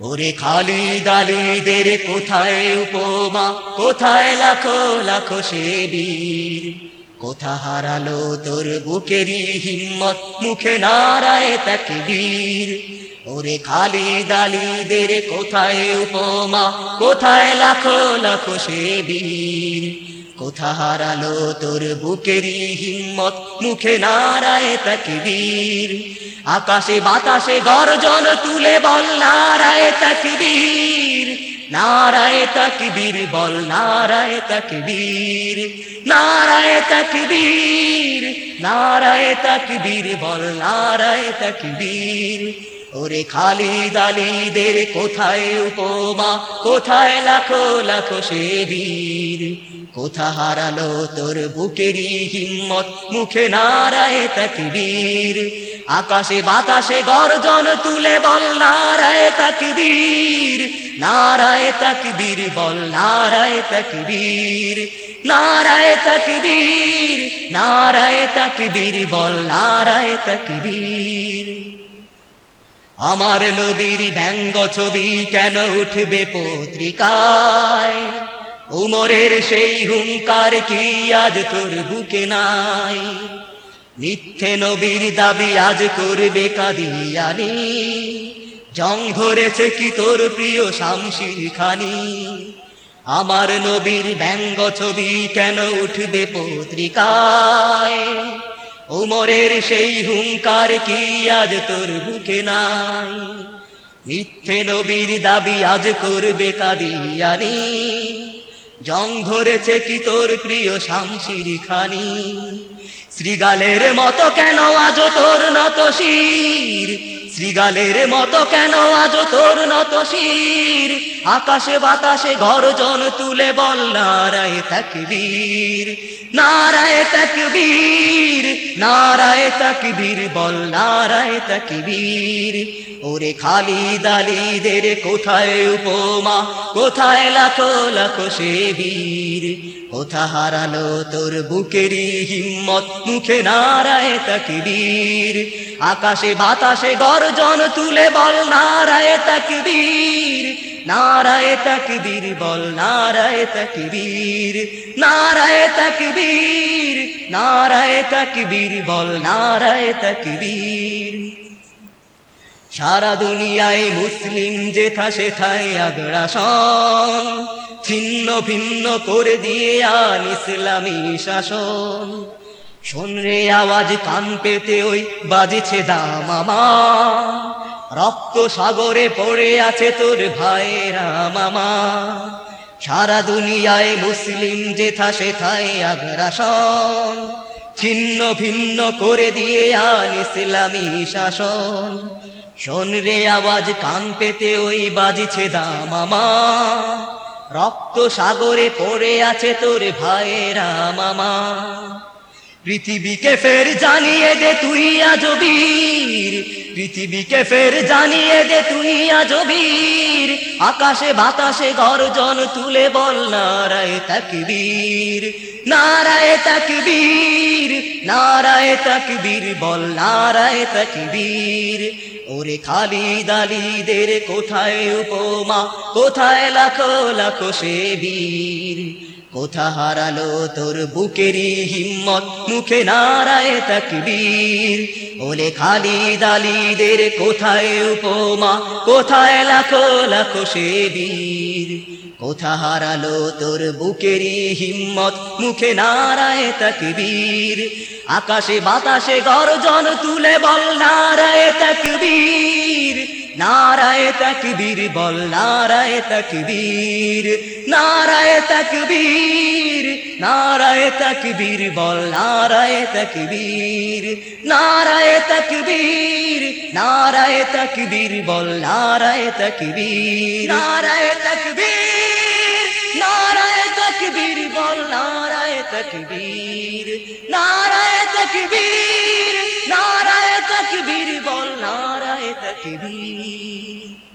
ওরে খালি দালিদের কোথায় উপমা? কোথায় লাখো লাখো সে বীর কোথা হারালো তোর বুকেরই হিম্মত? মুখে নারায় তাকে বীর ওরে খালি দালিদের কোথায় উপমা? কোথায় লাখো লাখো সে বীর কোথা হারালো তোর বুকেরই হিম্মত? মুখে নারায় তাকবীর। আকাশে বাতাসে গর্জন তুলে বল, নারায় তাকবীর। নারায় তাকবীর বল, নারায় তাকবীর। নারায় তাকবীর নারায় তাকবীর বল, নারায় তাকবীর। ওরে খালি দালিদের কোথায় উপমা? কোথায় লাখো লাখো সে বীর? কোথা হারালো তোর বুকেরই হিম্মত? মুখে নারায় তাকবীর। আকাশে বাতাসে গর্জন তুলে বল, নারায় তাকবীর। নারায় তাকবীর বল, নারায় তাকবীর। নারায় তাকবীর নারায় তাকবীর বল, নারায় তাকবীর। আমার নদীর ব্যঙ্গ ছবি কেন উঠবে পত্রিকায়? উমরের সেই হুঙ্কার কি আজ তোর বুকে নাই? মিথ্যে নবীর দাবি আজ করবে কাদিয়ানি। জং ধরেছে কি তোর প্রিয় শামশির খানি? আমার নবীর ব্যঙ্গ ছবি কেন উঠবে পত্রিকায়? উমরের সেই হুঙ্কার কি আজ তোর বুকে নাই? মিথ্যে নবীর দাবি আজ করবে কাদিয়ানি। জং ধরেছে কি তোর প্রিয় শামশির খানি? শ্রীগালের মতো কেন আজ তোর নত শির? শ্রীগালের মতো কেন আজ তোর নত শির? আকাশে বাতাসে গর্জন তুলে বল, নারায় তাকবীর নারায় তাকবীর নারায় তাকবীর বল, নারায় তাকবীর। ওরে খালি দালিদের কোথায় উপমা, কোথায় লাখো লাখো সে বীর? কোথা হারালো তোর বুকেরই হিম্মত, মুখে নারায় তাকবীর। আকাশে বাতাসে গর্জন তুলে বল, নারায় তাকবীর নারায় তাকবীর বল, নারায় তাকবীর নারায় তাকবীর নারায় তাকবীর বল, নারায় তাকবীর। সারা দুনিয়ায় মুসলিম যেথা সেথায় আগ্রাসন, ছিন্ন ভিন্ন করে দিয়ে আন ইসলামী শাসন। শোন রে আওয়াজ কান পেতে ওই বাজেছে দামামা রক্ত সাগরে পড়ে আছে তোর ভাইরা মামা। সারা দুনিয়ায় মুসলিম যেথা সেথায় আগ্রাসন। ছিন্ন ভিন্ন করে দিয়ে আন ইসলামী শাসন। শোন রে আওয়াজ কান পেতে ওই বাজিছে দামামা রক্ত সাগরে পড়ে আছে তোর ভাইয়েরা মামা। পৃথিবীকে ফের জানিয়ে দে তুই আজবীর পৃথিবীকে ফের জানিয়ে দে তুই আজবীর আকাশে বাতাসে গর্জন তুলে বল নারায় তাকবীর। নারায় তাকবীর নারায় তাকবীর, বল নারায় তাকবীর। ওরে খালি দালিদের কোথায় উপমা, কোথায় লাখো লাখো সে বীর। কোথা হারালো তোর বুকেরই হিম্মত? মুখে নারায় তাকবীর। ওলে খালি দালিদের কোথায় উপমা? কোথায় লাখো লাখো সে বীর? কোথা হারালো তোর বুকেরই হিম্মত? মুখে নারায় তাকবীর। আকাশে বাতাসে গর্জন তুলে বল, নারায় তাকবীর। নারায় তাকবীর বল, নারায় তাকবীর নারায় তাকবীর নারায় তাকবীর বল, নারায় তাকবীর নারায় তাকবীর নারায় তাকবীর বল, নারায় তাকবীর নারায় তাকবীর নারায় তাকবীর বল, নারায় তাকবীর নারায় তাকবীর তাকবীর বল নারায় তাকবীর।